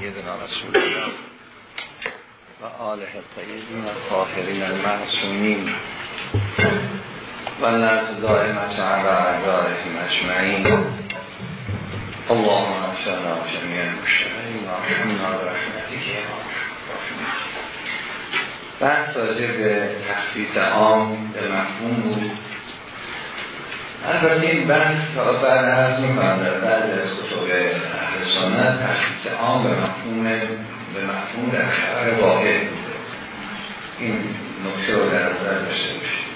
سیدنا رسول الله و آله الطیبین و طاهرین المعصومین و نرد دائمت علی اعدائهم اجمعین. اللهم افشانا جميع المشتغلین و رحمنا برحمتك یا بحث راجع به تخصیص عام به مفهوم بود. البته این بحث بعد از می‌کنم در بعد از کتب سنت تخصیص عام به مفهوم به مفهوم در خبر بوده. این نکته رو در نظر داشته باشید.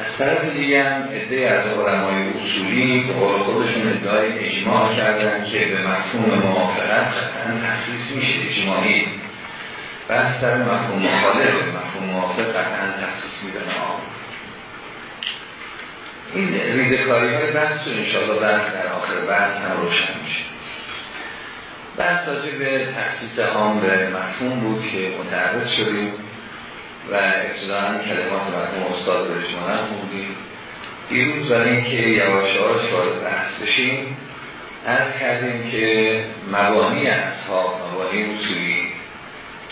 از طرف دیگه هم از علمای اصولی به قول خودشون ادعای اجماع کردن که به مفهوم موافقت تخصیص میشه اجماعی. بحث در مفهوم مخالف مفهوم موافق قطعا تخصیص میدن عام. این ریزکاری های بحث رو انشاءالله بحث در آخر بحث هم روشن میشه. بحث راجع به تخصیص عام به مفهوم بود که متعرض شدیم و ابتداعا کلمات مرحوم استاد برشمانه بودیم. دیروز برای اینکه یواش یواش وارد بحث بشیم از کردیم که مبانی اصحاب مبانی اصولی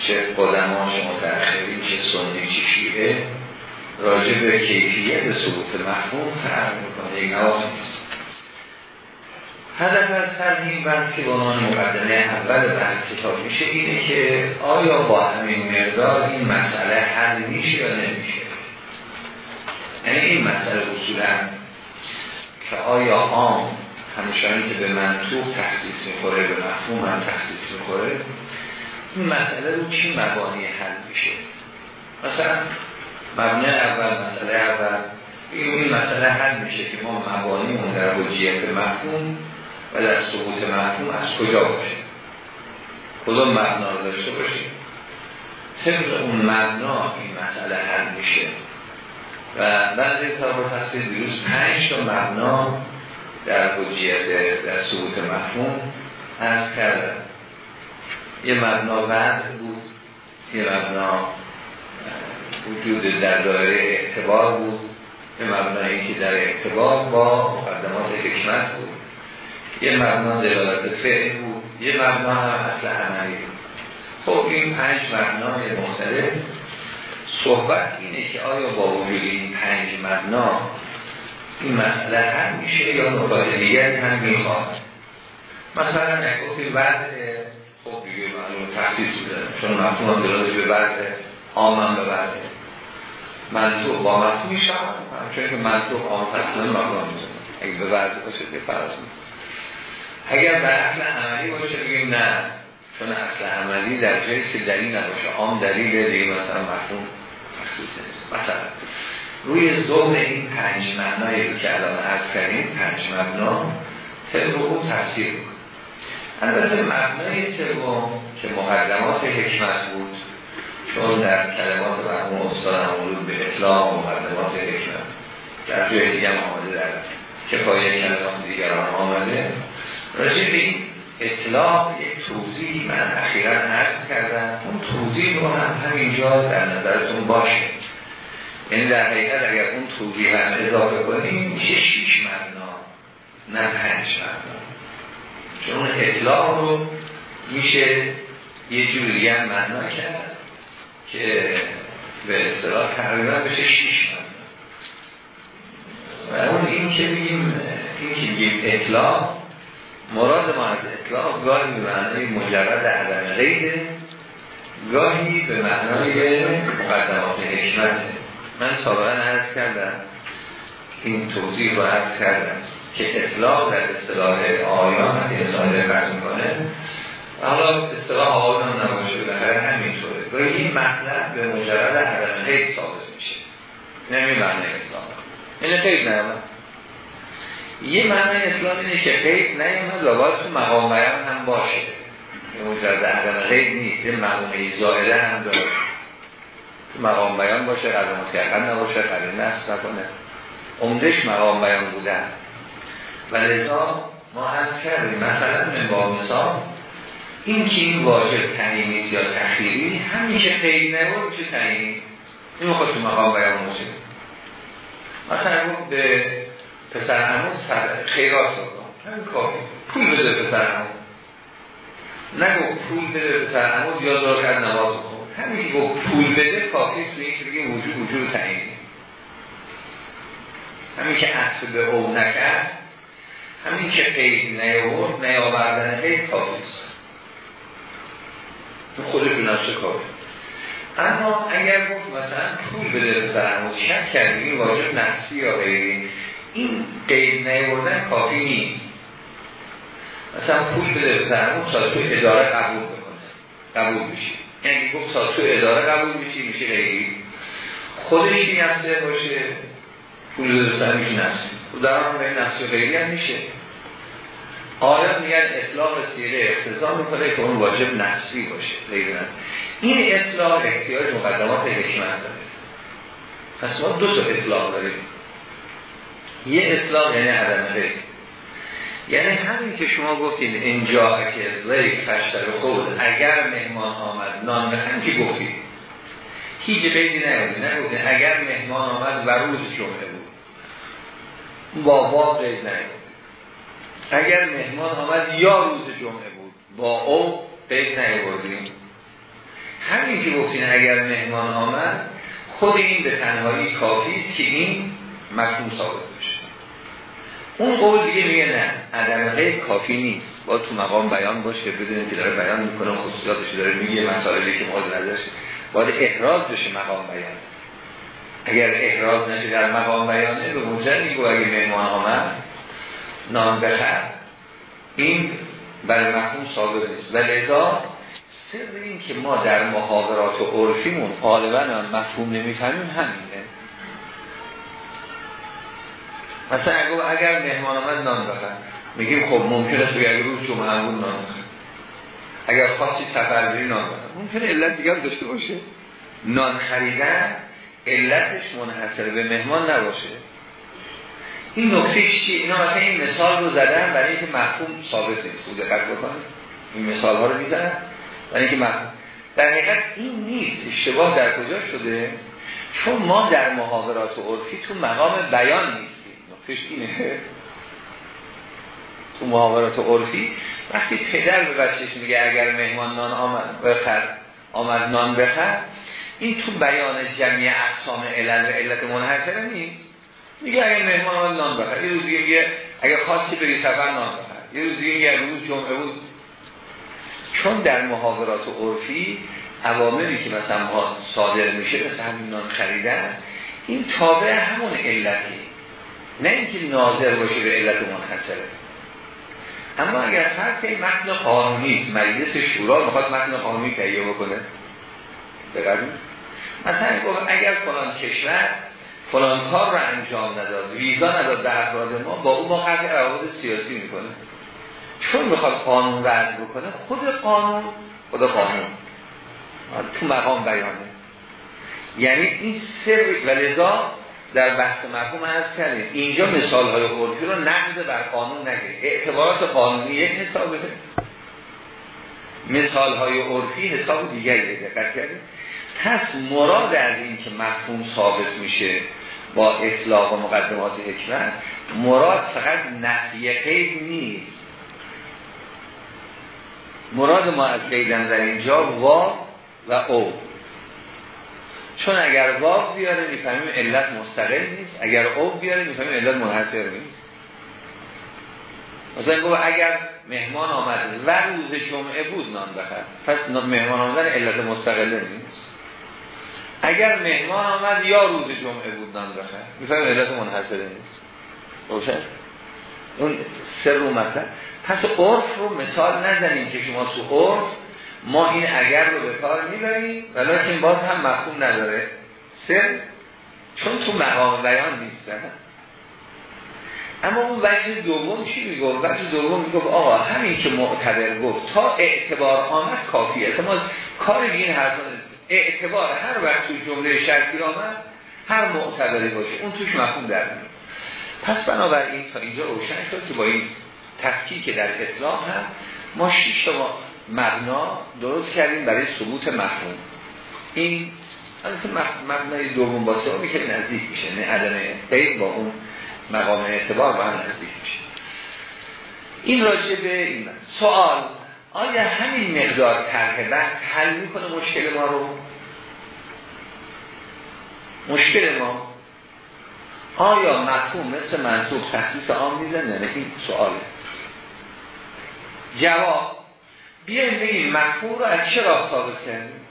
چه قدما چه متأخرین چه سنی چه شیعه راجع به کیفیت ثبوت مفهوم فرق می‌کنه. نواف نیست. هدف از هر این بحث که به عنوان مقدمه اول بحث کتاب میشه اینه که آیا با همین مقدار این مسئله حل میشه یا نمیشه؟ یعنی این مسئله اصولا که آیا عام همشانی که به منطوق تخصیص می‌خوره به مفهوم هم تخصیص می‌خوره این مسئله رو چی مبانی حل میشه؟ مثلا مبنی اول مسئله اول این مسئله حل میشه که ما مبانیمون در حجیت مفهوم و در ثبوت مفهوم از کجا باشه کدوم مبنا رو داشته باشیم؟ طبق اون مبنا این مسئله حل میشه. و بعضی کتاب تفسیر دیروز پنج تا مبنا در حجیت در ثبوت مفهوم از کردن. یه مبنا وضع بود یه مبنا وجود در دایره اعتبار بود. یه مبنایی که در اعتبار با مقدمات حکمت بود. یه مبنا دلالت فعل بود یه مبنا هم اصل عملی بود. خب این پنج مبنای مختلف صحبت اینه که آیا با وجود این پنج مبنا این مسئله هم میشه یا نکات دیگر هم می‌خواد؟ مثلا نگفتی وضع خب دیگه معلوم تخصیص بوده چون مفهوم هم دلالت به وضع عامم به وضع. منطوق با مفهوم میشه چون که منطوق عام تصمیم مفهوم میشه اگه به وضع باشه که فرض میشه اگر در اصل عملی باشه بگیم نه. چون اصل عملی در جایی که دلیل نباشه. عام دلیل دیگه مثلا مفهوم تخصیصه مثلا روی ظهر این پنج معنایی رو که الان عرض کردیم پنج مبنا طبق او تفسیر بود البته مبنای سوم که مقدمات حکمت بود چون در کلمات مرحوم استاد مورود به اطلاق مقدمات حکمت. در جای دیگه آمده در کفایه کلمات دیگران آمده. راجع به این اطلاق یک توضیح من اخیرا عرض کردم. اون توضیح رو هم همینجا در نظرتون باشه. یعنی در حقیقت اگر اون توضیح هم اضافه کنیم میشه شیش مبنا نه پنج چون اون اطلاق رو میشه یه جور دیگه هم معنا کرد که به اصطلاح تقریبا بشه شیش مبنا. و اون این که بگیم این که بگیم اطلاق مراد ما از اطلاق گاهی به معنای مجرد عدم غیره گاهی به معنای مقدمات حکمت. من سابقا عرض کردم این توضیح رو عرض کردم که اطلاق در اصطلاح آیان وقتی اصطلاح فرض می‌کنه. حالا اصطلاح آیان نباشه بالاخره همینطوره. گاهی این مطلب به مجرد عدم غیر ثابت میشه. نمی معنی اطلاق. این خیلی نمید یه معنی اسلام اینه که قید نیامد و باید تو مقام بیان هم باشه. یه مجرد عدم قید نیست یه مقامه زائده هم داره. تو مقام بیان باشه قدم متیقن نباشه قدم نست نکنه. عمدش مقام بیان بودن. و لذا ما هم کردیم مثلا من با مثال این که این واجب تنینیست یا تخیری همیشه قید نبود چه تنینی این می‌خواد تو مقام بیان باشه مثلا به پسر همون خیرات بکن کافی. پول بده پسر همون نگو پول بده به تعمد یا دار کرد نماز بکن همین گفت پول بده کافی توی این که بگه وجود وجود تعیین. همین که اصل به او نکرد همین که قید نیاورد نیاوردن قید کافی است. تو خود بناسه کافی. اما اگر گفت مثلا پول بده به تعمد شک کردی واجب نفسی یا غیری. این قید نیاوردن کافی نیست. مثلا پول بده به تعمد تا تو اداره قبول بکنه. قبول بشه یعنی گفت تا تو اداره قبول میشی میشه غیری. خودش نفسه باشه. پول دستن میشه نفسی در آن به نفسی غیری هم میشه. آیا میگن اطلاق سیره اختزام می‌کنه که اون واجب نفسی باشه. غیر این اطلاق احتیاج مقدمات حکمت داره. پس ما دو تا اطلاق داریم. یه اطلاق یعنی عدم غیر یعنی همین که شما گفتین اینجا که ریک پشتر خود اگر مهمان آمد نان هم که گفتید هیچ بیدی نگفتید نگفتید اگر مهمان آمد و روز جمعه بود. با واقع نگفتید اگر مهمان آمد یا روز جمعه بود با او قید نگردیم همین که گفتین اگر مهمان آمد خود این به تنهایی کافی که این مفهوم ثابت. اون قول دیگه میگه نه عدم غیب کافی نیست. با تو مقام بیان باشه بدونیم که داره بیان می‌کنه خصوصیاتش داره میگه مسائلی که مورد نظرش باید احراز بشه مقام بیان. اگر احراز نشه در مقام بیانه به مجرد میگو اگه مهمان آمد نام بخر. این برای مفهوم ثابت نیست. و لذا سر این که ما در محاضرات و عرفیمون غالبا مفهوم نمی‌فهمیم همینه. مثلا اگر مهمان آمد نان بخن میگیم خب ممکن است اگر روز جمعه همون نان بخن اگر خواستی سفر بری نان بخن ممکنه علت دیگر داشته باشه. نان خریدن علتش منحصر به مهمان نباشه. این نکته چیه؟ اینا مثلا این مثال رو زدن برای اینکه مفهوم ثابت نیست. بوده قد بکنه این مثال ها رو می‌زنن. برای اینکه مفهوم در حقیقت این نیست. اشتباه در کجا شده؟ چون ما در محاورات و عرفی تو مقام بیان نیست اینه. تو محاورات عرفی وقتی پدر به بچهش میگه اگر مهمان نان آمد بخر آمد نان بخر این تو بیان جمعی اقسام علل و علت منحصره نیست. میگه اگر مهمان آمد نان بخر. یه روز دیگه اگر خواستی بری سفر نان بخر. یه روز دیگه میگه روز جمعه بود. چون در محاورات عرفی عواملی که مثلا صادر میشه مثل همین نان خریدن این تابع همون علتی. نه اینکه ناظر باشه به علت منحصره اما اگر فرض این متن قانونی مجلس شورا می‌خواد متن قانونی تهیه بکنه. بقدیم مثلا گفت اگر فلان کشور فلان کار رو انجام نداد ویزا نداد به افراد ما با او ما روابط سیاسی می‌کنه. چون می‌خواد قانون وضع بکنه خود قانون خود قانون. تو مقام بیانه. یعنی این سر و لذا در بحث مفهوم هست کردیم. اینجا مثال های عرفی رو نقد بر قانون نگه اعتبارات قانونی یک حسابه. مثال های عرفی حساب دیگری دقت کردیم پس مراد از این که مفهوم ثابت میشه با اطلاق و مقدمات حکمت مراد فقط نفی قید نیست. مراد ما از قیدن در اینجا وا و او. چون اگر واو بیاره می‌فهمیم علت مستقل نیست. اگر او بیاره می‌فهمیم علت منحصر نیست. مثلا گفت اگر مهمان آمد و روز جمعه بود نان بخر پس مهمان آمدن علت مستقله نیست. اگر مهمان آمد یا روز جمعه بود نان بخر می‌فهمیم علت منحصر نیست. روشن؟ اون سر رو مطلب. پس عرف رو مثال نزنیم که شما تو عرف ما این اگر رو به کار می‌بریم ولیکن باز هم مفهوم نداره. سر چون تو مقام بیان نیستن اما اون وجه دوم چی می‌گفت؟ وجه دوم می‌گفت آقا همین که معتبر گفت تا اعتبار آمد کافیه ما کار این حرف اعتبار هر وقت تو جمله شرطی آمد هر معتبری باشه. اون توش مفهوم در میاد. پس بنابراین تا اینجا روشن شد که با این تفکیک در اطلاق هم ما شیش تا مبنا درست کردیم برای ثبوت مفهوم. این البته مبنای دوم با سومی که نزدیک میشه نه عدم با اون مقام اعتبار با هم نزدیک میشه. این راجع به این سوال آیا همین مقدار طرح بحث حل می‌کنه مشکل ما رو؟ مشکل ما؟ آیا مفهوم مثل منطوق تخصیص عام می‌زنه؟ نه این سواله. جواب بیایم بگیم مفهوم رو از چه راه ثابت کردیم؟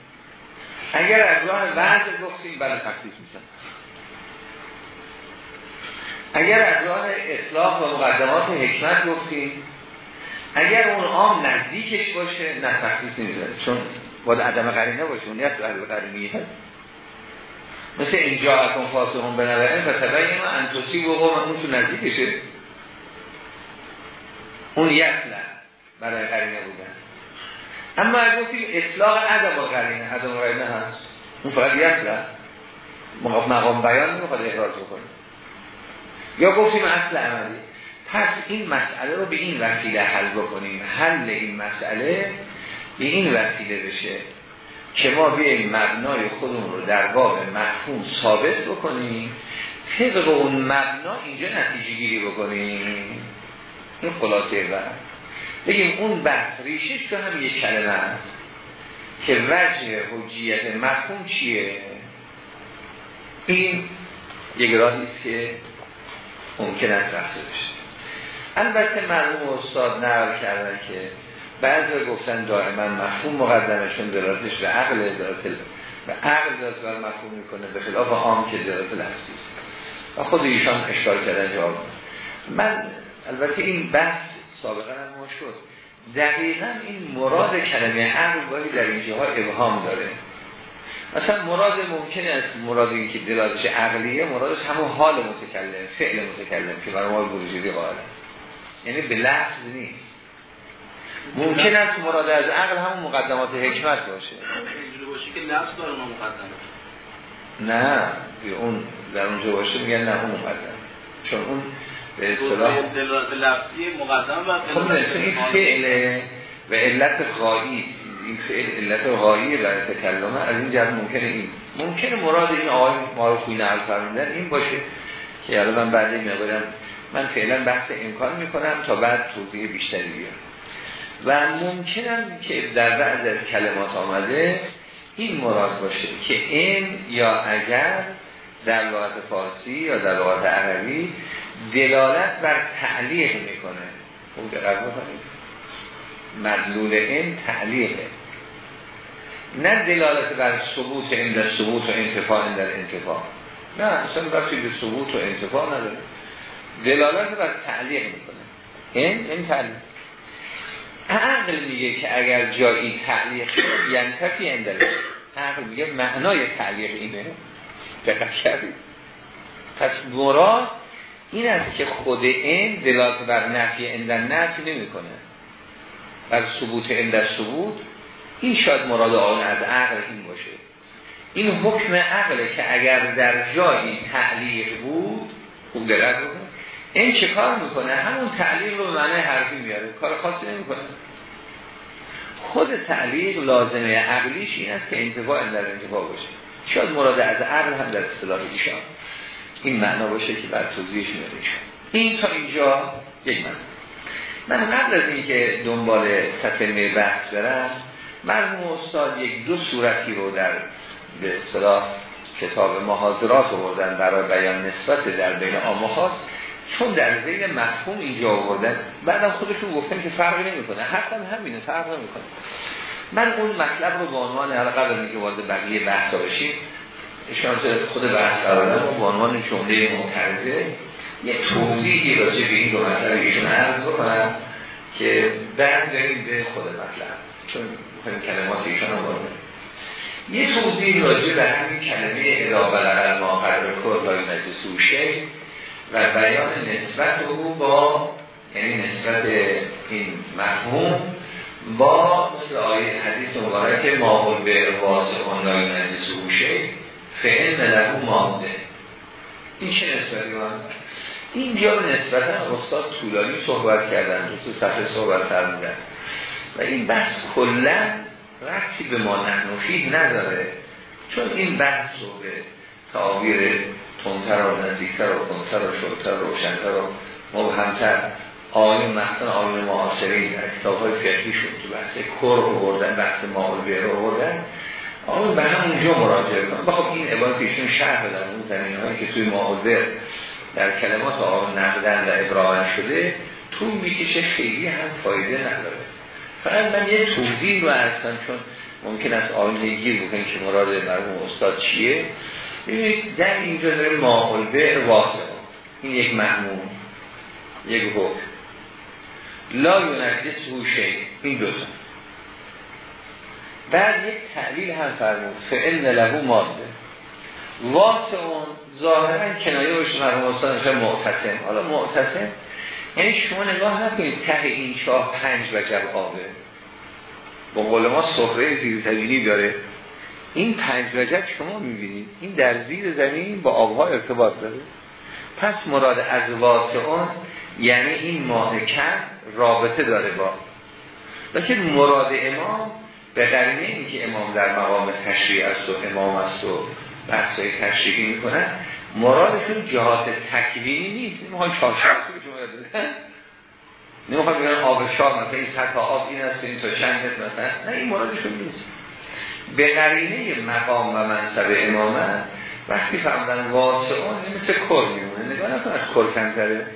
اگر از راه وضع گفتیم بله تخصیص میزن اگر از راه اصلاح و مقدمات حکمت گفتیم اگر اون عام نزدیکش باشه نه تخصیص نمی‌زنه چون باید عدم قرینه باشه اون نیست عدم قرینه مثل اینجا اکن فاسقون بنابراین و تبین ما انتوسی و قوم اون تو نزدیکشه. اون یسلن برای قرینه بودن. اما اگه گفتیم اصلاح عدم و قرینه عدم قرینه هست اون فقط یسلن مقام بیان می‌خواد احراز بکنه یا گفتیم اصل عملی. پس این مسئله رو به این وسیله حل بکنیم. حل این مسئله به این وسیله بشه که ما بیاییم مبنای خودمون رو در باب مفهوم ثابت بکنیم. طبق اون مبنا اینجا نتیجه گیری بکنیم. این خلاصه بر بگیم اون بحث ریشش تو هم یک کلمه است که وجه حجیت مفهوم چیه؟ این یک راهی است که ممکن است رفته بشه. البته مرحوم استاد نقل کردن که بعضی گفتن دائما مفهوم مقدمشون درازش به عقل دلالت به عقل دلالت بر مفهوم می‌کنه به خلاف عام که دلالت لفظی است. و خود ایشان اشکال کردن جواب من البته این بحث سابقا هم ما شد. دقیقا این مراد کلمه عقل گاهی در اینجاها ابهام داره. مثلا مراد ممکنه از مراد این که دلالتش عقلیه مرادش همون حال متکلم فعل متکلم که برای ما بروجیدی قائل یعنی به لفظ نیست. ممکن است مراد از عقل همون مقدمات حکمت باشه. اینجوری باشه که لفظ داره ما مقدمه. نه اون در اونجا باشه میگن نه اون مقدم چون اون به اصطلاح لفظی مقدم و خب این فعل و علت غایی این فعل علت غایی برای تکلمه از این جهت ممکنه این ممکنه مراد این آقای ما رو خوی نقل فرمودن این باشه که الان من بعد میگم من فعلا بحث امکان می‌کنم تا بعد توضیح بیشتری بیارم. و ممکنم که در بعض از کلمات آمده این مراد باشه که این یا اگر در لغت فارسی یا در لغت عربی دلالت بر تعلیق می‌کنه. خوب دقت بکنید مدلول این تعلیقه. نه دلالت بر ثبوت عند ثبوت و انتفاع در انتفاع. نه اصلا رفتی به ثبوت و انتفاع نداره. دلالت بر تعلیق می‌کنه. این این تعلیق. عقل میگه که اگر جایی تعلیق شد یعنی تفی اندره عقل میگه معنای تعلیق اینه. دقت کردید؟ پس مراد این است که خود این دلالت بر نفی اندر نفی نمی‌کنه. بر ثبوت اندر ثبوت این شاید مراد آن از عقل این باشه. این حکم عقله که اگر در جایی تعلیق بود خوب دقت این چه کار می‌کنه؟ همون تعلیق رو به معنی حرفی میاره کار خاصی نمی‌کنه. خود تعلیق لازمه عقلیش این است که انتفاع در انتفاع باشه. شاید مراد از عقل هم در اصطلاح ایشان. این معنا باشه که بعد توضیحش میاره این تا اینجا یک معنا. من قبل از اینکه دنبال تکلمه بحث برم مرحوم استاد یک دو صورتی رو در به اصطلاح کتاب محاضرات آوردن برای بیان نسبت در بین عام چون در زیر مفهوم اینجا آوردن بعدم خودشون گفتن که فرقی نمی‌کنه. حتی همینه فرق نمی‌کنه. من اون مطلب رو به عنوان حالا قبل اینکه وارد بقیه بحث بشیم اشاره خود بحث قرارم به عنوان جمله معترضه یه توضیحی راجع به این دو مطلب ایشون عرض بکنم که بعد بریم به خود مطلب چون می‌خوایم کلمات ایشون هم یه توضیح راجع به همین کلمه ادا بلغل ما قرار کل لای نجسو شیء و بیان نسبت او با یعنی نسبت این مفهوم با مثل آیه حدیث مبارک ماهول به واسه اونلای نجس او شیء فعل له ماده. این چه نسبتی من اینجا نسبتا استاد طولانی صحبت کردن دوست صفحه صحبت فرمودن. و این بحث کلا رفتی به ما نحنفی نداره. چون این بحث رو به تعابیر تندتر و نزدیکتر و کنتر و شدتر و روشنتر و مبهمتر آیون مثلا آیون معاصرین در کتاب های شد تو بحث کر رو بردن بحث بیره رو بردن آیون به همونجا مراجعه کنن خب این عبارت ایشون شرح بدن اون زمین هایی که توی ماحول در کلمات آیون نقدن و ابراهن شده تو می‌کشه خیلی هم فایده نداره. فقط من یه توضیح رو ارسن چون ممکن است آیون گیر بکنی که مراد مرموم استاد چیه. ببینید در اینجا داره ماحول به واسه این یک محموم یک حکم. لا یونجس هوشه این دو تا. بعد یک تعلیل هم فرمود. فعل له ماده. واسه اون ظاهرا کنایه باشه مرحوم استاد معتصم. حالا معتصم یعنی شما نگاه نکنید ته این چاه پنج وجب آبه با قول ما صفره زیر داره. این پنج وجب شما می‌بینید این در زیر زمین با آبها ارتباط داره. پس مراد از واسعون یعنی این ماه کم رابطه داره با. لیکن مراد امام به قرینه این که امام در مقام تشریع است و امام است و بحثای تشریعی می‌کنن مرادشون جهات تکوینی نیست. نمی‌خوان چارچارسی به جمعه دادن. نمی‌خوان بگن آب شاه مثلا این سطح آب این است این تا چند مثلا نه این مرادشون نیست. به قرینه مقام و منصب امامت وقتی فرمودن واسعون مثل کر میمونه. نگاه نکن از کر کنتره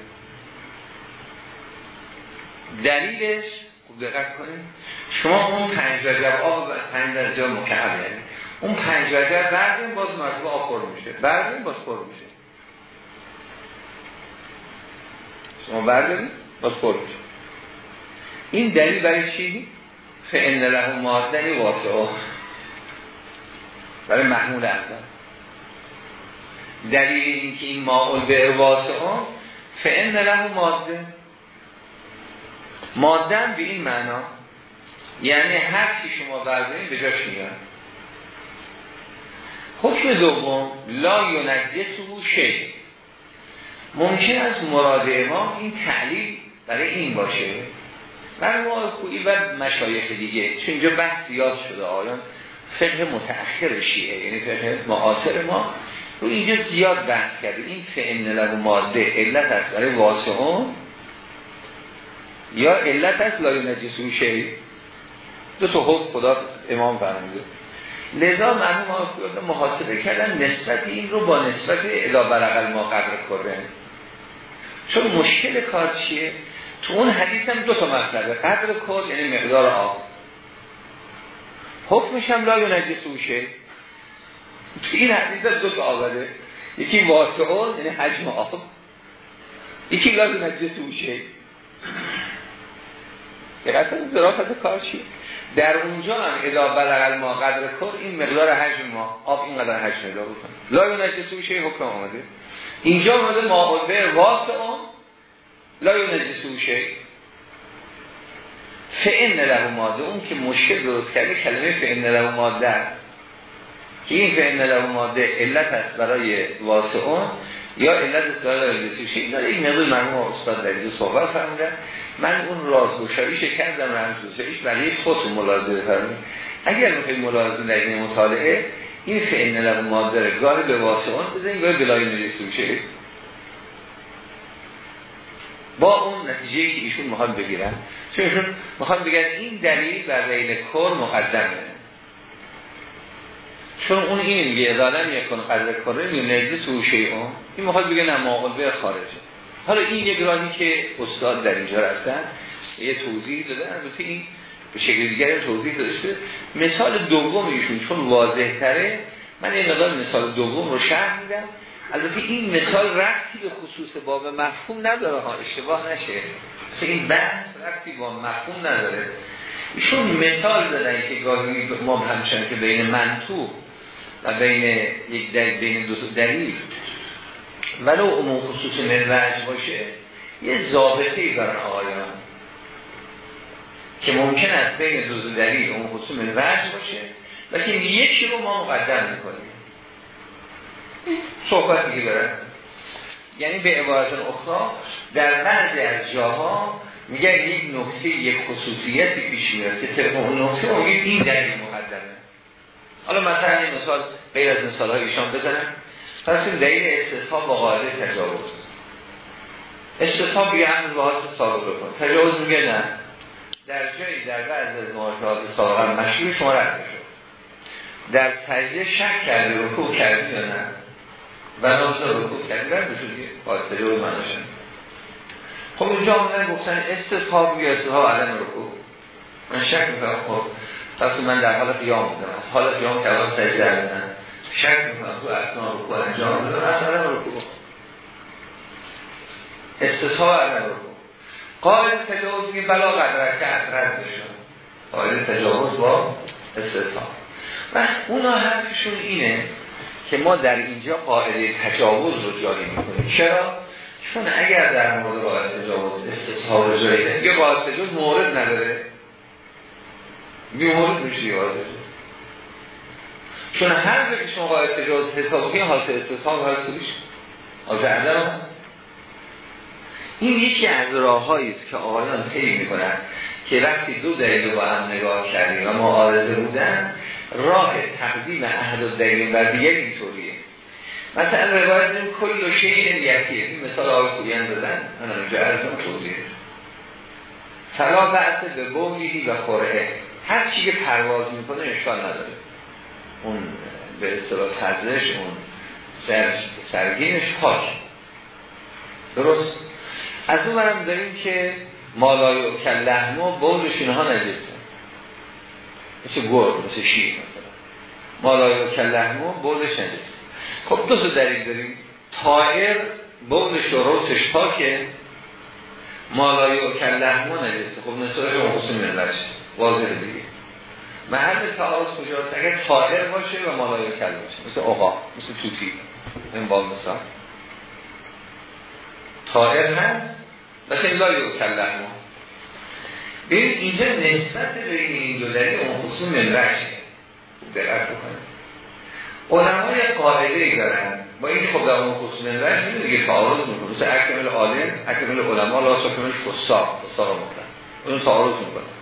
دلیلش خوب دقت کنید. شما اون پنج وجب آب و پنج درجه مکعب یعنی. اون پنج وجب بعد باز مرتبه آب پر میشه. بعد باز پر میشه. شما بردارید باز پر میشه. این دلیل برای چی؟ فعن له مادنی واسعه. برای محمول اصلا دلیل این که این ماعول به واسعه فعن له ماده ماده به این معنا یعنی هر چی شما بردارید به جاش میاد. حکم دوم لا یونجسه شی ممکن است مراد امام این تعلیل برای این باشه. برای ما خویی و مشایخ دیگه چون اینجا بحث زیاد شده آیان فقه متأخر شیعه یعنی فقه معاصر ما. رو اینجا زیاد بحث کرده. این فعن له ماده علت است برای واسعون. یا علت است لای نجسو شی دو تا حکم خدا امام فرموده. لذا مرحوم محاسبه کردن نسبت این رو با نسبت ادا برقل ما قدر کرده چون مشکل کار چیه؟ تو اون حدیث هم دو تا مطلبه. قدر کل یعنی مقدار آب. حکمش هم لا نجسو شی. این حدیث دو تا آورده یکی واسعون یعنی حجم آب. یکی لا نجسو شی. دقیقا ظرافت کار چیه؟ در اونجا هم ادا بلغ ما قدر کن این مقدار حجم ما آب این قدر حجم ادا بکن لا یونجسو شی حکم آمده. اینجا آمده معاوضه واسه اون لا یونجسو شی فعن له ماده اون که مشکل درست کرده کلمه فعن له ماده که این فعن له ماده علت است برای واسه اون یا علت است برای یونجسو شی این مقدار مرموم استاد در اینجا صحبت فرمودن. من اون رازگشاییش کردم رمزگشاییش برای خود ملاحظه فرمید اگر می‌خوایم ملاحظه این مطالعه این فعل له مادر گاری به واسعان بزنیم گاری بلای نرسوشه با اون نتیجه که ایشون می‌خوان بگیرن. چون ایشون می‌خوان بگن این دلیل بر بین کر مقدمه. چون اون این میگه ادالم یکن قدر کره یا نجد سوشه اون. این می‌خواد بگه نه به خارجه حالا این یک راهی که استاد در اینجا رفتن یه توضیح داده البته این به شکل دیگر توضیح داده شده. مثال دوم ایشون چون واضح تره من یه مقدار مثال دوم رو شرح میدم. البته این مثال رفتی به خصوص باب مفهوم نداره ها اشتباه نشه. این بحث رفتی با مفهوم نداره. ایشون مثال دادن که گاهی ما همچنان که بین منطوق و بین یک دلیل بین دو دلیل ولو عموم خصوص منوج باشه یه ضابطه ای برای آقایان. که ممکن است بین دو دلیل عموم خصوص منوج باشه لیکن یکی رو ما مقدم می‌کنیم. صحبت دیگه برن یعنی به عبارت اخرى در بعضی از جاها میگن یک نکته یک خصوصیتی پیش میاد که طبق اون نکته اون این دلیل مقدمه. حالا مثلا این مثال غیر از مثال های ایشان بزنم. پس این دلیل استثاب با قاعده تجاوز استثاب یه هم واحد سابق بکن. تجاوز میگه نه. در جایی در بعض از مواجهات سابق هم مشهور شما رد شد در تجزیه شک کردی رکوع کردی یا نه؟ و نازل رکوع کردی رد شدی باید تجاوز منشن خب اینجا آمدن گفتن استثاب یا استثاب عدم رکوع من شک می‌کنم خب پس من در حال قیام بودم. از حال قیام کردم سجده کردن شک می‌کنم تو اصلا رکوع انجام بودم از عدم رکوع استصحاب عدم رکوع قائل تجاوز میگه بلا قدرک از رد بشن قائل تجاوز با استصحاب و اونا حرفشون اینه که ما در اینجا قاعده تجاوز رو جاری می‌کنیم. چرا؟ چون اگر در مورد قاعده تجاوز استصحاب رو جاری یه قاعده تجاوز مورد نداره. مورد میشه قاعده چون هر جا که شما قاعده تجاوز حساب کنید حالت استصحاب حالت کلیش حالت عدم این یکی از راههایی است که آقایان طی می‌کنن که وقتی دو دلیل با هم نگاه کردیم و معارضه بودن راه تقدیم احد و دلیل و دیگر اینطوریه. مثلا روایت این کل و شیء نیتیه این مثال آقای کویان دادن. من اونجا ارزم توضیح. فلا بحث به بولیهی و خوره هر چی که پرواز می‌کنه اشکال نداره. اون به اصطلاح تزش اون سر سرگینش پاک. درست؟ از اون برم داریم که مالای و کلحم و بولشون ها نجسه مثل گرد مثل شیر مثلا. مالای و کلحم و بولش نجسه خب دو تا دلیل داریم. تایر بولش و روسش پاکه. مالای و کلحم و نجسه خب اون خصوصی ملش واضح دیگه. محل تعارض کجاست؟ اگر تایر باشه و مالای و کل باشه. مثل اقا مثل توتی این با مثال. طائر هست لیکن لا یوکل ما. ببین اینجا نسبت بین این دو دلیل اون خصوم منبعشه. دقت بکنید. علمای قاعده ای دارن. با این خب در اون خصوم منبعش میگه تعارض می‌کنه. مثل اکمل عالم اکمل علما لا سکمل فساق. فساق مطلق. اون تعارض می‌کنه.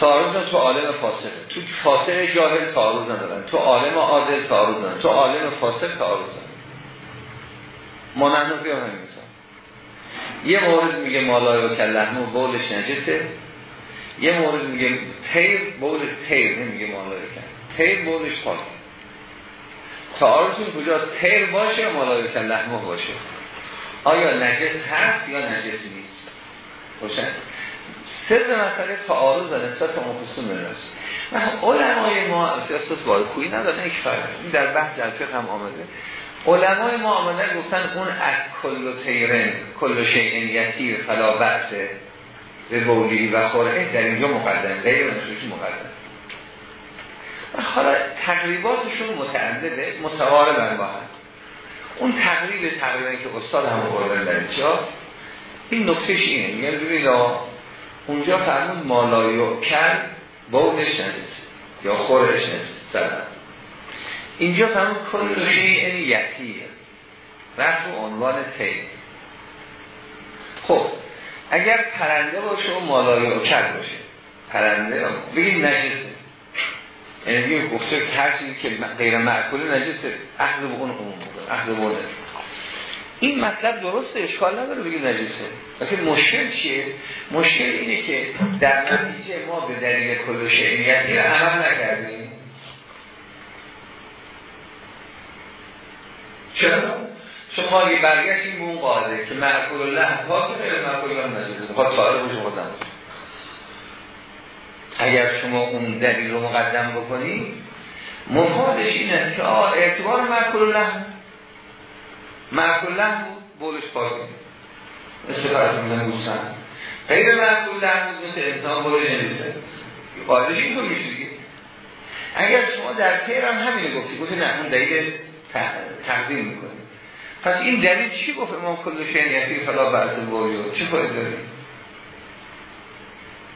تعارض تو عالم فاسقه تو فاسق جاهل تعارض ندارن. تو عالم عادل تعارض ندارن. تو عالم فاسق تعارض ندارن. ما همین مثال یه مورد میگه مالای و کلحمو بولش نجسه. یه مورد میگه تیر بولش تیر نمیگه مالای کل تیر بولش پاک تعارضون کجا تیر باشه یا مالای و کلحمو باشه؟ آیا نجس هست یا نجس نیست؟ روشن سر مسئله تعارض و نسبت مفصول منرس علمای ما کوی نداره یک فرق این در بحث در فقه هم آمده. علمای ما آمدن گفتن اون از کل تیرن کل و شیعن یتیر فلا بحثه به بولی و خوره در اینجا مقدم غیر نشوش مقدم. و حالا تقریباتشون متعدده متواربن با هم. اون تقریب تقریبا که استاد هم بردن در اینجا این نکتهش اینه. میگن ببین اونجا فرمون مالایو کرد بولش نجس یا خورش نجس اینجا فهمون کل شیء یتیه رفت و عنوان تی خب اگر پرنده باشه و مالای و کر باشه. پرنده بگید نجسه یعنی بگیم گفته هر چیزی که غیر معقول نجسه اخذ به اون عموم اخذ به این مطلب درسته اشکال نداره بگید نجسه لیکن مشکل چیه؟ مشکل اینه که در نتیجه ما به دلیل کل شیعیتی عمل نکردیم. چرا؟ چون ما یه برگشتیم به اون قاعده که معقول الله پاک غیر معقول الله نجسه بخواد سوال روش مقدم اگر شما اون دلیل رو مقدم بکنی مفادش اینه که آه اعتبار معقول الله معقول بود بولش پاک فرض میدن گوستن غیر معقول الله بود مثل انسان بولش نمیده قاعدش این میشه دیگه. اگر شما در تیرم همینه گفتی گفتی نه اون دلیل تقدیم می‌کنیم پس این دلیل چی گفت امام کل شنیتی فلا بعض بایو چه فاید داره؟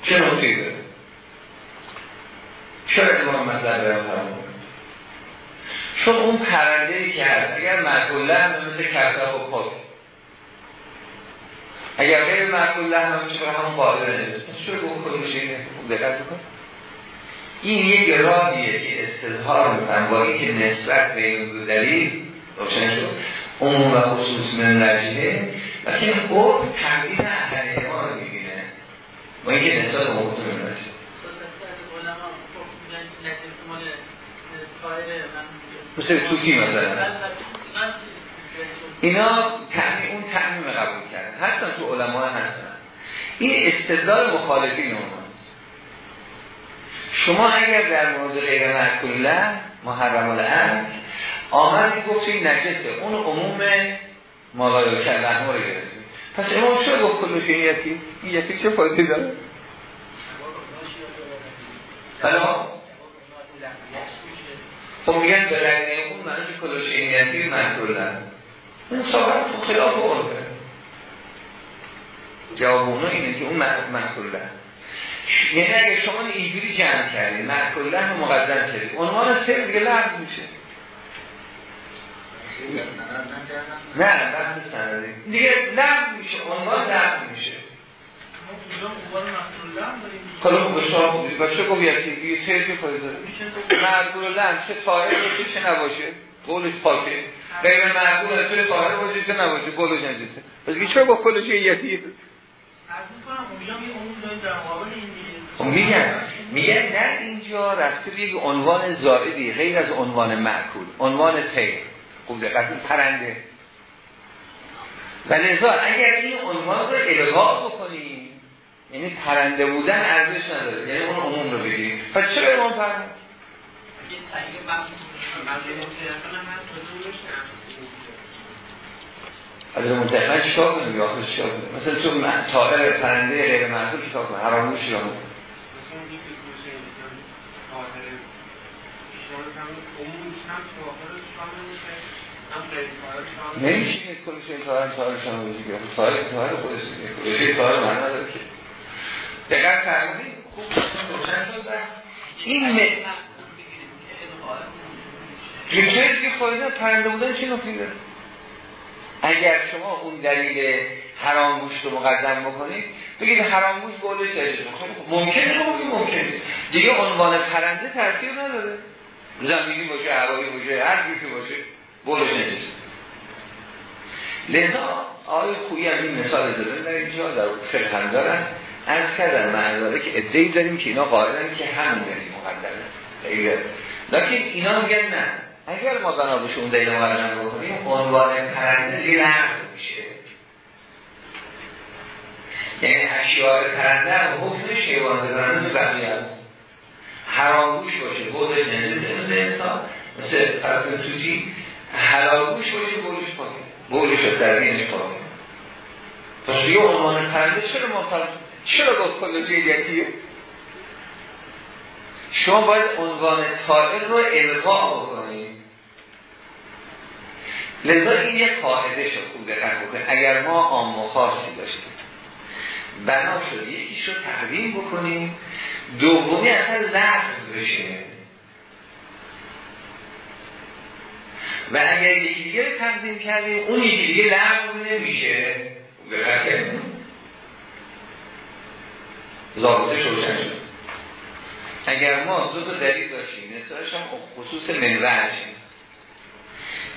چه نقطه داره؟ چرا امام مطلب برم فرمون چون اون پرنده که هست اگر معقوله هم مثل کرده و پاک. اگر غیر معقوله هم مثل همون قادر نمیست چرا اون شنیتی دقت بکن این یک راهیه که استظهار می‌کنم با که نسبت به این دو دلیل روشن شد عموم و خصوص من رجیه این قرب تمرین اهل ما رو می‌بینه. با اینکه نسبت موقع من رجیه. مثل توتی مثلا. اینا تعمیم اون تعمیم قبول کردن. هستن تو علماء هستن. این استدلال مخالفین اوناست. شما اگر در مورد غیر معکوله محرم الان آمدی گفتی نجسه اون عموم مالای کلمه رو گرفتی. پس امام چرا گفت کلوش این یکی؟ این یکی چه فایده داره؟ خب میگن به رنگ اون معنی که کلوش این یکی منطولن اون صاحب تو خلاف عرفه جواب اونو اینه که اون منطولن یعنی اگه شما اینجوری جمع کردید منطولن رو مقدم کردید عنوان سر دیگه لغو میشه. نه بحث سندی دیگه لغو میشه عنوان لغو میشه. حالا خوب شما خوبی و چه گفت یکی چه که فایده مرگول لن چه طاهر باشه چه نباشه. قولش پاکه. غیر مرگول چه طاهر باشه چه نباشه. قولش نجسه پس چرا با کلش یکی خب میگن. میگن در اینجا رفته یک عنوان زائدی غیر از عنوان معکول. عنوان تیر خوب دقت پرنده. و لذا اگر این عنوان رو الغا بکنیم یعنی پرنده بودن ارزش نداره. یعنی اون عموم رو بگیریم. پس چرا امام فرمود از منتقل چیکار کنیم یا آخر چیکار کنیم مثلا تو طائر پرنده غیر معقول چیکار کنیم حراموش یا نمیشه که کلش این طائر طائر شما بودی که طائر طائر خودش دیگه کلش طائر معنی نداره که. دقیق فرمودی؟ خوب. روشن این م... جوشهی که خواهیده پرنده بودن چی داره؟ اگر شما اون دلیل حرام گوشت رو مقدم بکنید بگید حرام گوشت بولش دلیل ممکنه ممکنه ممکنه دیگه عنوان پرنده تاثیر نداره. زمینی باشه هوایی باشه هر جوشی باشه بولش نجست لذا آقای خویی هم این مثال دادن در اینجا در فقه دارن. از کردن معنی که ادهی داریم که اینا قائلن که همین دلیل مقدمه. لیکن اینا میگن نه. اگر ما بنابش اون دلیل مقدم بکنیم عنوان پرنده دیگه میشه. یعنی اشیاء پرنده حکم شیوان پرنده تو بقیه هست حرام گوش باشه. بودش نزده مثل انسان. مثل فرق توتی حلال گوش باشه بولش پاکه. بولش و سرمینش پاکه. پس دیگه عنوان پرنده چرا ما پرنده چرا گفت کل یکیه شما باید عنوان طائر رو القا بکنید لذا این یک قاعده شد خوب دقت بکنید. اگر ما عام و خاصی داشتیم. بنا شد. یکیش رو تقدیم بکنیم. دومی اصلا لغو بشه. و اگر یکی دیگه تقدیم کردیم اون یکی دیگه لغو نمیشه ضابطه روشن شد اگر ما دو تا دلیل داشتیم نسبتش هم خصوص منوعش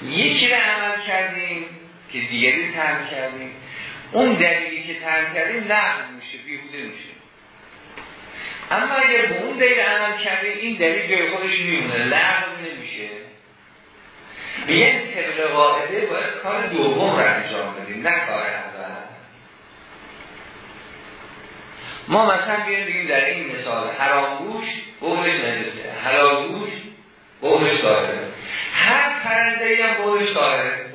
یکی رو عمل کردیم که دیگری ترک کردیم. اون دلیلی که ترک کردیم لغو میشه بیهوده میشه. اما اگر به اون دلیل عمل کردیم این دلیل جای خودش میمونه لغو نمیشه. یه طبق قاعده باید کار دوم رو انجام بدیم نه کار اول. ما مثلا بیایم بگیم در این مثال حرام گوش بولش نجسه حلال گوش بولش داره هر پرنده هم بولش داره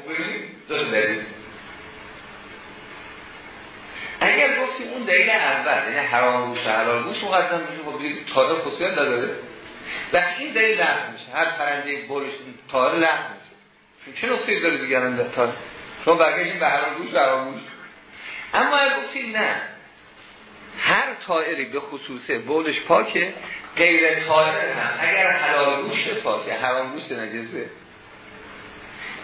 دو دلیل. اگر گفتیم اون دلیل اول یعنی حرام گوش و حلال گوش مقدم میشه خب بگید تازه خصوصیت نداره. و این دلیل لغو میشه. هر پرنده بولش تاره لغو میشه. چه نقطه‌ای داره دیگران در تاره شما برگشتیم به حرام گوش و حرام گوش. اما اگر گفتیم نه هر طائری به خصوص بولش پاکه غیر طائر هم اگر حلال گوشت پاکه حرام گوشت نجسه.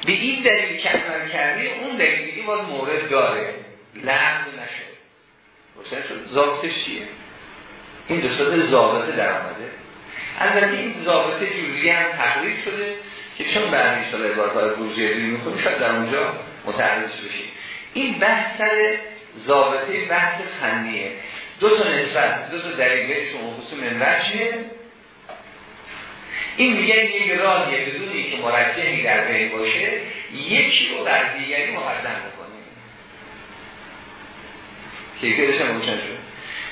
به این دلیل که عمل کردی اون دلیل دیگه باز مورد داره. لغو نشد. روشن شد. ضابطش چیه؟ این دو صورت ضابطه در آمده. البته این ضابطه جوری هم تقریب شده که چون بعد این سال عبارت های بروجردی می‌کنیم شاید در اونجا متعرض بشیم این بحث سر ضابطه بحث فنیه. دو تا نسبت دو تا دلیل بهشون خصوص منوجه این میگه یک راهیه بدون اینکه مرجحی در بین باشه یکی رو در دیگری مقدم بکنیم. کیفیتش هم روشن شد.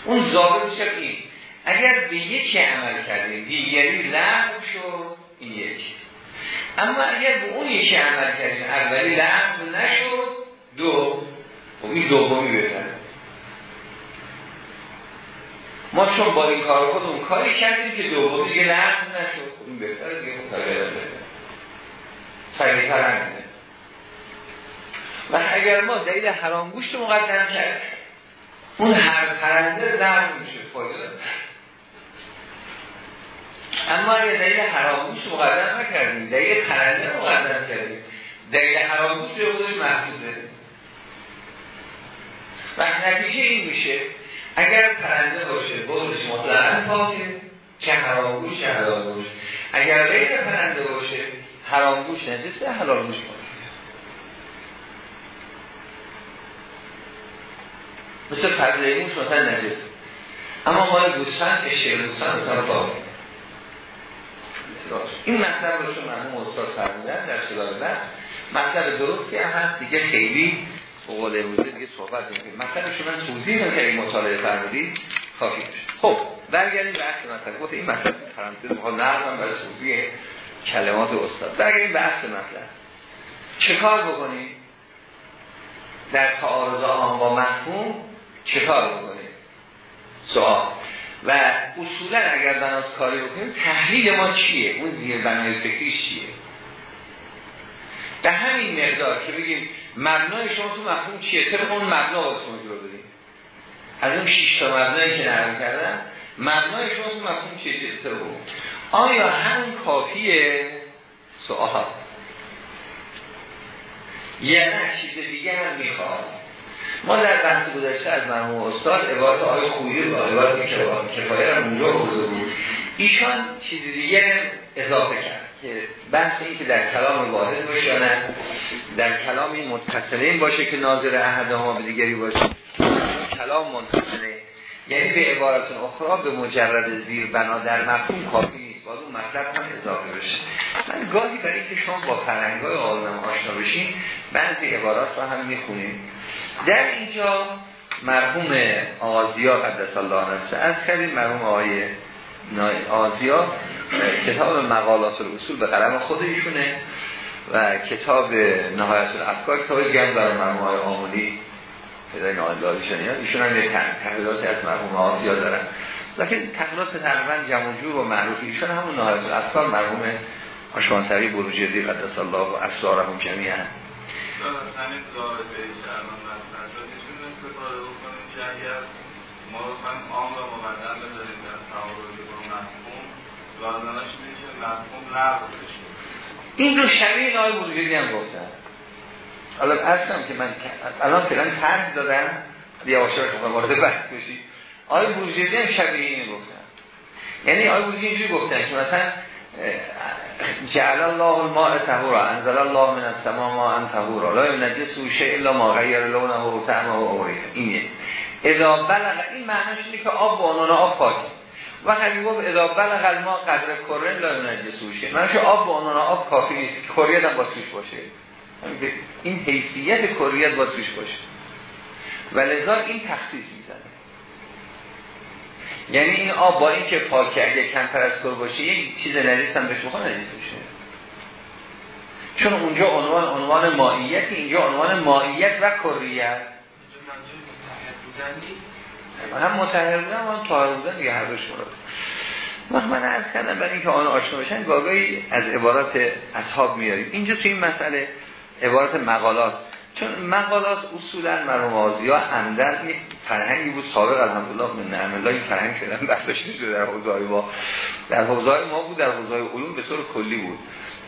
اون ضابطش این اگر به یکی عمل کردیم دیگری لغو شد این یکی. اما اگر به اون یکی عمل کردیم اولی لغو نشد دو. خب این دومی بهتره. ما چون با این کار خود اون کاری کردیم که دومی دیگه لغو نشد. این بهتره دیگه متغیر بهتره سریعتر همینه و اگر ما دلیل حرام گوشت مقدم کرد اون هر پرنده لغو میشه فایده اما اگر دلیل حرام گوشت مقدم نکردیم دلیل پرنده مقدم کردیم دلیل حرام گوشت به خودش محفوظه و نتیجه این میشه اگر پرنده باشه بودش مطلقا پاکه چه حرام گوش چه حلال گوش اگر غیر پرنده باشه حرام گوش نجسه حلال گوش باشه. مثل پرده موش مثلا نجس اما مال گوشتن اشتر گوشتن مثلا باقی. این مطلب رو چون مرموم استاد فرمودن در خلال بحث. مطلب درستی هم هست دیگه خیلی قول امروزه دیگه صحبت نمی‌کنیم مطلبش من توضیح که این مطالعه فرمودید کافی خب برگردیم به اصل مطلب گفت این مطلب پرانتز می‌خوام نقدم برای توضیح کلمات استاد. برگردیم به اصل مطلب چه کار بکنیم؟ در تعارض آن با مفهوم چه کار بکنیم؟ سوال. و اصولا اگر بناس کاری بکنیم تحلیل ما چیه؟ اون زیر بنای فکریش چیه؟ به همین مقدار که بگیم مبنای شما تو مفهوم چیه؟ طبق اون مبنا واسه رو بدیم. از اون 6 تا مبنایی که نرم کردم مبنای شما تو مفهوم چیه؟ طبق اون. آیا همون کافیه؟ سوال یه نه چیز دیگه هم می‌خواد ما در بحث گذشته از مرحوم استاد عبارت آقای خویی و عبارت کفایه رو اونجا بود. ایشان چیز دیگه اضافه کرد. که بحث که در کلام واحد باشه نه در کلام این متصله باشه که ناظر احد ها به دیگری باشه. کلام منتصله یعنی به عبارت اخرى به مجرد زیر بنا در مفهوم کافی نیست. باید اون مطلب هم اضافه بشه. من گاهی برای که شما با فرنگای آلمان آشنا بشین بعضی عبارات رو هم می‌خونیم. در اینجا مرحوم آزیا قدس الله نفسه از کردیم مرحوم آقای آزیا کتاب مقالات الاصول به قلم خودشونه و کتاب نهایت الافکار کتاب گم برای مرحوم های آمولی پیدای نایداریشون ایشون هم یک تحلیلاتی از مرحوم آزیا دارن. لیکن تحلیلات تقریبا جمع جور و معروفی ایشون همون نهایت الافکار مرحوم آشوانتری بروجردی قدس الله و استفاده بکنیم. که اگر ما بخوایم عام و مقدم بذاریم در تعارض با مفهوم لازمش میشه مفهوم لغو بشه این رو شبیه نهای بروجردی هم گفتن. حالا اصلا که من الان فعلا طرح دادم یواشا شما وارد بحث بشید آقای بروجردی هم شبیه این گفتن. یعنی آقای بروجردی اینجوری گفتن که مثلا جعل الله الماء طهورا انزل الله من السماء ماء طهورا. لا ينجسه شيء الا ما غیر لونه و طعمه و اوریه. اینه. اذا بلغ این معنیش اینه که آب با آب پاکه. و همین گفت اذا بلغ الماء قدر کرن لا شيء معنیش آب با عنوان آب کافی نیست. کریت هم با توش باشه. این حیثیت کریت با توش باشه. و لذا این تخصیص می‌زنه. یعنی این آب با این که پاکه اگه کمتر از باشه یک چیز نجس هم بهش بخواه نجس میشه چون اونجا عنوان عنوان مائیت اینجا عنوان مائیت و کریت. هم متحر بودن هم طاهر بودن دیگه هر دوش مراد من از کردم برای اینکه آن آشنا بشن گاگایی از عبارات اصحاب میاریم. اینجا تو این مسئله عبارت مقالات چون مقالات اصولا مرحوم آزیا عمدن یک فرهنگی بود سابق الحمدلله من نعم الله این فرهنگ شدن برداشته شده در حوزه ما در حوزه ما بود در حوزه علوم به طور کلی بود.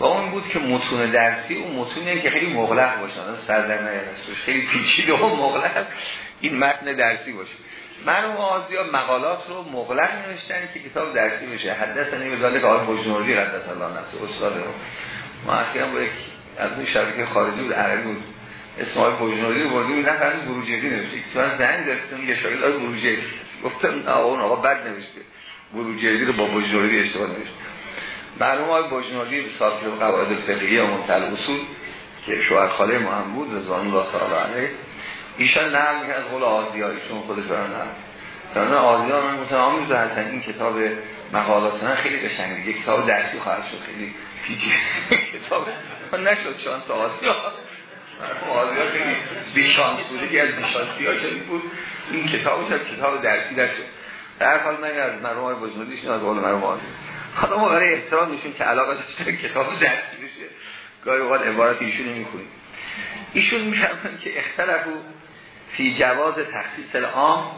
و اون بود که متون درسی اون متونی که خیلی مغلق باشن سر در نیارستوش خیلی پیچیده و مغلق این متن درسی باشه. مرحوم آزیا مقالات رو مغلق نوشتن که کتاب درسی میشه. حدث به ذالک آقای بجنوردی قدس الله نفسه استاد رو ما اخیرا با یک از این شبکه خارجی بود عربی بود. اسم های بوجنوری رو بردی بود نفرمی بروجردی نوشته. تو از زنگ داشتم یه شاگرد های بروجردی گفتم نه اون آقا بد نوشته. بروجردی رو با بوجنوری اشتباه نوشته. معلوم های بوجنوری به صاحب قواعد الفقهی و منتل اصول که شوهر خاله ما هم بود رضوان الله تعالی علیه. ایشان نقل از قول آزیا ایشون خودش برای نقل. فرمان آزیا من آمیزه هستن این کتاب مقالات من خیلی قشنگه یک کتاب درسی خواهد شد خیلی پیچی کتاب. نشد شانس آزیا. آزیا خیلی بیشانس بوده که از بیشانسی ها شدید بود. این کتاب شد کتاب درسی در شد. در حال من از مرموم های از قول مرموم آزیا. حالا ما برای احترام میشون که علاقه داشتن کتاب درسی بشه. گاهی اوقات عبارت ایشون می‌کنیم ایشون میفرمایند که اختلفو فی جواز تخصیص العام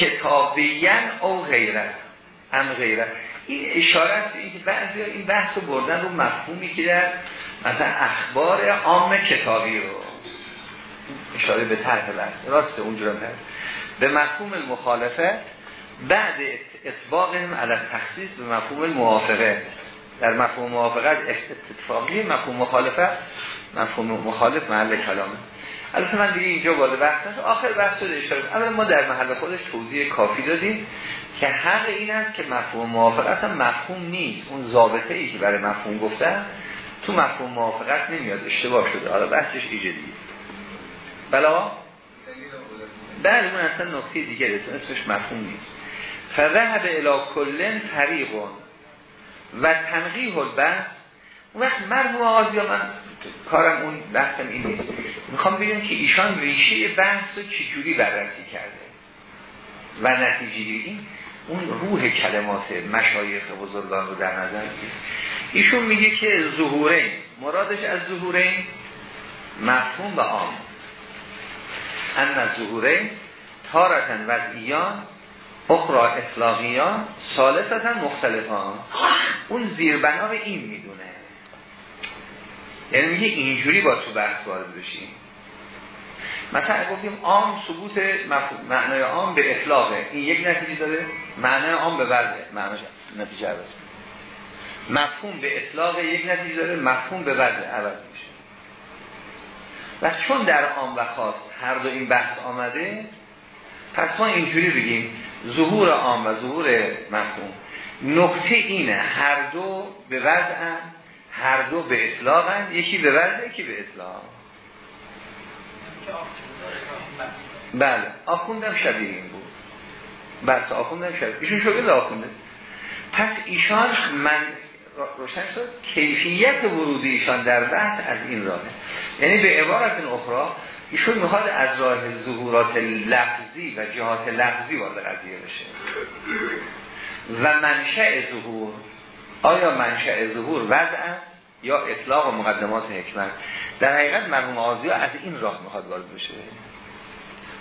کتابیان او غیرت هم غیرت این اشاره است این بعضی این بحث رو بردن رو مفهومی که در مثلا اخبار عام کتابی رو. اشاره به طرح بحث. راست اونجور هم به مفهوم المخالفه بعد اطباق هم علی تخصیص به مفهوم الموافقه. در مفهوم موافقت اتفاقی مفهوم مخالفه مفهوم مخالف محل کلامه. البته من دیگه اینجا وارد بحث هست آخر بحث شده اشاره اما ما در محل خودش توضیح کافی دادیم که حق این است که مفهوم موافقت اصلا مفهوم نیست. اون ضابطه ای که برای مفهوم گفتن تو مفهوم موافقت نمیاد اشتباه شده. حالا بحثش ایجه دیگه. بلا بله اون اصلا نقطه دیگه اسمش مفهوم نیست. فذهب الى کلن طریقون و تنقیح البحث. اون وقت مرموم آزیا من کارم اون بحثم این نیست. می‌خوام بگم که ایشان ریشه بحث چجوری بررسی کرده. و نتیجه این اون روح کلمات مشایخ بزرگان رو در نظر ایشون میگه که ظهورین. مرادش از ظهورین مفهوم و عام. ان از ظهورین تارتن وضعیان اخرا اطلاقیان سالستا مختلفان. اون زیربنا به این می‌دونه. یعنی میگه اینجوری با تو بحث وارد بشیم. مثلا گفتیم عام ثبوت معنای عام به اطلاقه. این یک نتیجه داره معنای عام به وضعه. معنای نتیجه عوض مفهوم به اطلاق یک نتیجه داره مفهوم به وضع عوض میشه. و چون در عام و خاص هر دو این بحث آمده پس ما اینجوری بگیم ظهور عام و ظهور مفهوم نکته اینه هر دو به وضع هر دو به اطلاق یکی به وضع یکی به اطلاق. بله. آخوندم شبیه این بود. بس آخوندم شبیه. ایشون شده آخونده. پس ایشان من روشن شد کیفیت ورودی ایشان در بحث از این راهه یعنی به عبارت اخرى ایشون می‌خواد از راه ظهورات لفظی و جهات لفظی وارد قضیه بشه. و منشأ ظهور آیا منشأ ظهور وضع است یا اطلاق و مقدمات حکمت؟ در حقیقت مرحوم آزیا از این راه می‌خواد وارد بشه.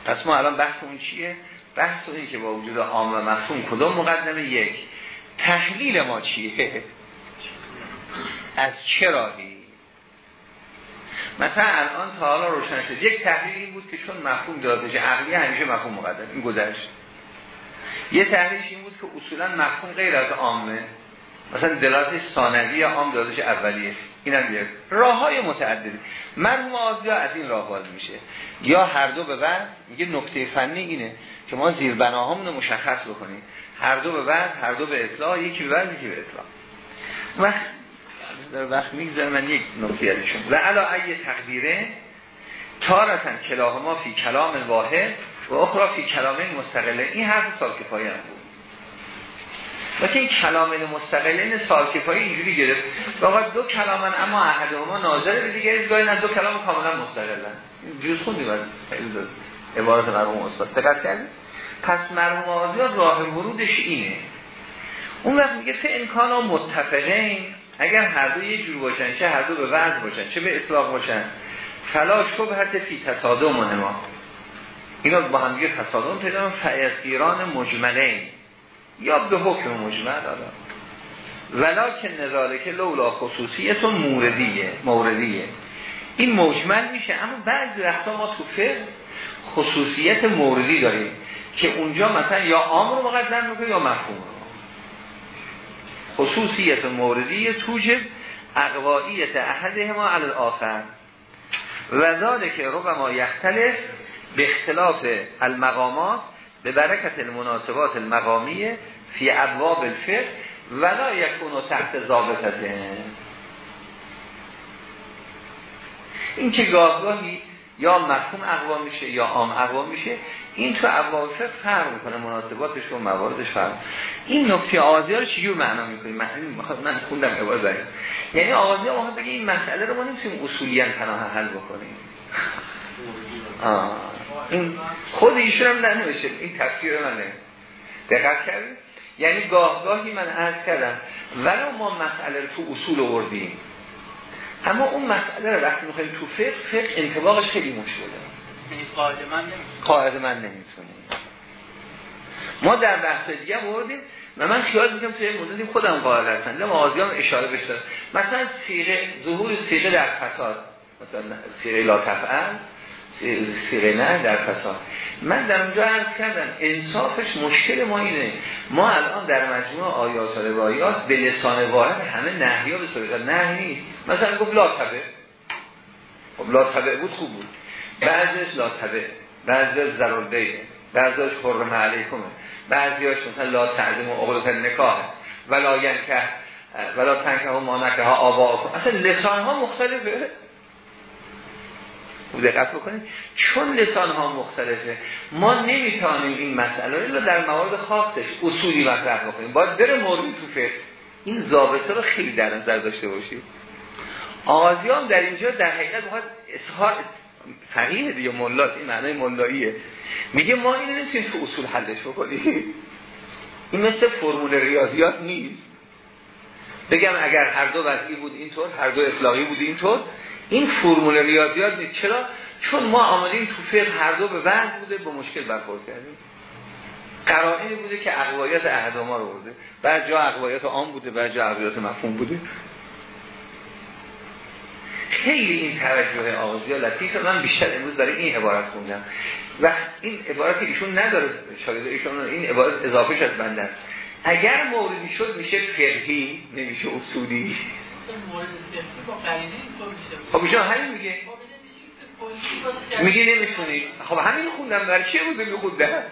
پس ما الان بحث اون چیه؟ بحث این که با وجود عام و مفهوم کدوم مقدمه یک؟ تحلیل ما چیه؟ از چه راهی؟ مثلا الان تا حالا روشن شد. یک تحلیل این بود که چون مفهوم دادش عقلی همیشه مفهوم مقدم این گذشت. یه تحلیلش این بود که اصولا مفهوم غیر از عامه مثلا دلالتش ثانوی عام دادش اولیه. این هم بیاد راه های متعددی. مرحوم آزیا از این راه باز میشه. یا هر دو به بعد میگه نکته فنی اینه که ما زیر بناهامون رو مشخص بکنیم. هر دو به بعد هر دو به اطلاع یکی به بعد یکی به اطلاع. وقت در وقت می‌گذاره من یک نکته ازشون و علا ای تقدیره تارتن کلاه ما فی کلام واحد و اخرى فی کلامین مستقله. این حرف سال کفایه هم بود. مثل این کلامین مستقلین سال کفایی اینجوری گرفت. واقعا دو کلامن اما احد ما ناظر به دیگه گاهی نه دو کلام کاملا مستقلن. جوز خوندیم از عبارت مرحوم استاد. دقت کردیم پس مرحوم آزیا راه ورودش اینه. اون وقت میگه سه امکان ها متفقین. اگر هر دو یه جور باشن چه هر دو به وضع باشن چه به اطلاق باشن. فلا شبهت فی تصادم ما. اینا با هم دیگه تصادم پیدا فیسیران مجملین. یا به حکم مجمل آدم. ولا که لولا خصوصیتون موردیه موردیه. این مجمل میشه اما بعضی وقتا ما تو فقه خصوصیت موردی داریم که اونجا مثلا یا عام رو مقدم می‌کنه یا مفهوم رو. خصوصیت موردی توجب اقوائیت احدهما علی الاخر. و ذالک ربما یختلف به اختلاف المقامات به برکت المناسبات المقامیه فی ابواب الفقه ولا یکون تحت ضابطته. این که گاهگاهی یا مفهوم اقوا میشه یا عام اقوا میشه این تو ابواب فقه فرق می‌کنه مناسباتش و مواردش فرق. این نکته آزیا رو چجور معنا می‌کنیم؟ من من خوندم عبارت یعنی آغازیا ما بگه این مسئله رو ما نمی‌تونیم اصولیان پناه حل بکنیم. آه. این خود ایشون هم ننوشته. این تفسیر منه دقت کردیم یعنی گاه گاهی من عرض کردم ولو ما مسئله رو تو اصول آوردیم. اما اون مسئله رو وقتی می‌خوایم تو فقه فقه انتباقش خیلی مشکله قاعده من نمی‌تونیم ما در بحث دیگه آوردیم و من خیال می‌کنم توی موضوعی خودم قائل هستن لما آزیان اشاره بشتر مثلا سیغه ظهور سیغه در فساد مثلا سیغه لا تفعل. سیغه نه در فساد من در اونجا عرض کردم انصافش مشکل ما اینه. ما الان در مجموع آیات و روایات به لسان واحد همه نهی ها به صورت نه نیست. مثلا گفت لا تبه خب لا تبه بود خوب بود. بعضش لا تبه بعضش ضرور بیه بعضش خرم علیکمه. بعضیاش مثلا لا تعظیم و عقلت نکاه ولا ینکه ولا تنکه و مانکه ها آبا اصلا لسان ها مختلفه. دقت بکنید. چون لسان ها مختلفه ما نمی‌توانیم این مسئله رو در موارد خاصش اصولی مطرح بکنیم. باید بره موردی تو فقه. این ضابطه رو خیلی در نظر داشته باشید آغازیان در اینجا در حقیقت باید اظهار فقیه دیگه ملات این معنای ملاییه. میگه ما این نمی‌تونیم تو اصول حلش بکنیم. این مثل فرمول ریاضیات نیست. بگم اگر هر دو وضعی بود اینطور هر دو اطلاقی بود اینطور این فرمول ریاضیات نیست چرا؟ چون ما آمدیم تو فقه هر دو به وضع بوده با مشکل برخورد کردیم. قرائنی بوده که اقوایت احداما رو بوده بعد جا اقوایت عام بوده بعد جا اقوایت مفهوم بوده. خیلی این توجه آغازی ها لطیفه. من بیشتر امروز برای این عبارت خوندم. و این عبارت ایشون نداره. شاید ایشون این عبارت اضافه شد بنده اگر موردی شد میشه فقهی نمیشه اصولی. خب ایشون همین میگه. میگه نمی‌تونی خب همین خوندم. برای چه بوده میخوندم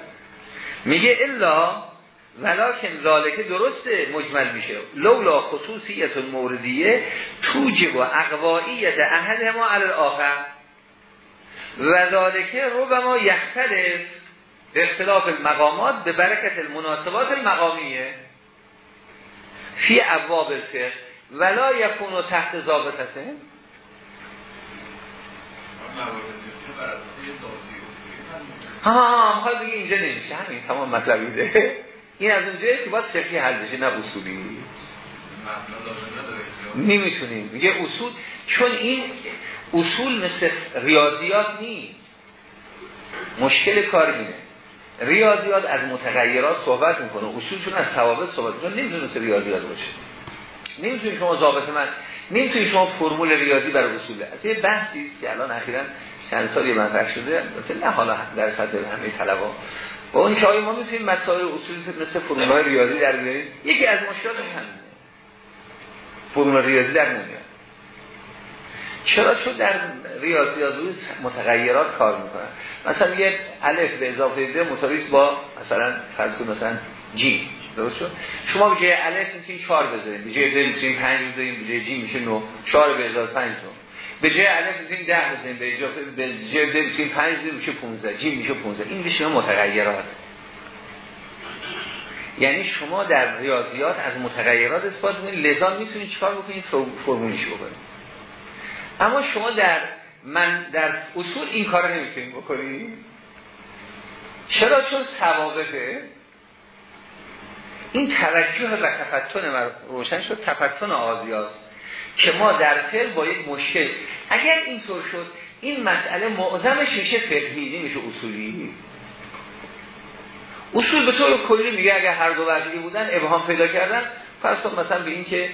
میگه الا ولکن ذالکه درسته مجمل میشه. لولا خصوصیت موردیه توجب و اقوائیت احد ما علی آخر و ذالکه ما یختلف. به اختلاف المقامات به برکت المناسبات المقامیه. فی ابواب الفقه. ولا یکون و تحت ضابطته؟ ها ها ها دیگه اینجا نمیشه. همین تمام مطلبیده این از اونجایی که باید فقهی حل بشه نه اصولی. نمی‌تونیم. میگه اصول چون این اصول مثل ریاضیات نیست. مشکل کار اینه. ریاضیات از متغیرات صحبت می‌کنه. اصولشون از ثوابت صحبت می‌کنه. نمی‌تونه مثل ریاضیات باشه. نمی‌تونید شما ضابط من نمی‌تونید شما فرمول ریاضی برای اصوله. از یه بحثی که الان اخیرا چند سالی مطرح شده نه حالا در سطح همه طلبا. با اون که ما می‌تونیم مسائل اصولی مثل فرمول ریاضی در بیاریم یکی از مشکلات همینه. فرمول ریاضی در نمیاد چرا؟ چون در ریاضیات متغیرات کار می‌کنن. مثلا یه الف به اضافه ده مطابق با مثلا فرض مثلا جی. درست شد شما به جای الف می‌تونید 4 بذارید به جای د می‌تونید 5 بذارید به جای جی میشه 9 4 به اضافه 5 به جای الف می‌تونید 10 بزنید به جای به جای د می‌تونید 5 میشه 15 جی میشه 15 این میشه متغیرات. یعنی شما در ریاضیات از متغیرات استفاده کنید لذا می‌تونید چیکار بکنید فرمولش بکنید اما شما در من در اصول این کار نمی‌تونید بکنید چرا؟ چون ثوابته. این توجه و تفتن روشن شد. تفتن آزیاست که ما در فعل با یک مشکل اگر اینطور شد این مسئله معظمش میشه فقهی نمیشه اصولی. اصول به طور کلی میگه اگر هر دو وضعی بودن ابهام پیدا کردن پس مثلا به این که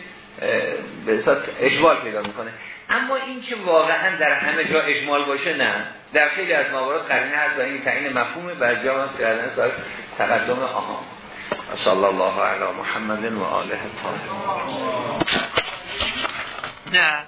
به اجمال پیدا می‌کنه. اما این که واقعا در همه جا اجمال باشه نه. در خیلی از موارد قرینه هست و این تعیین مفهومه بر جا هست کردن تقدم آها صلی الله علی محمد و آله الطاهرین نه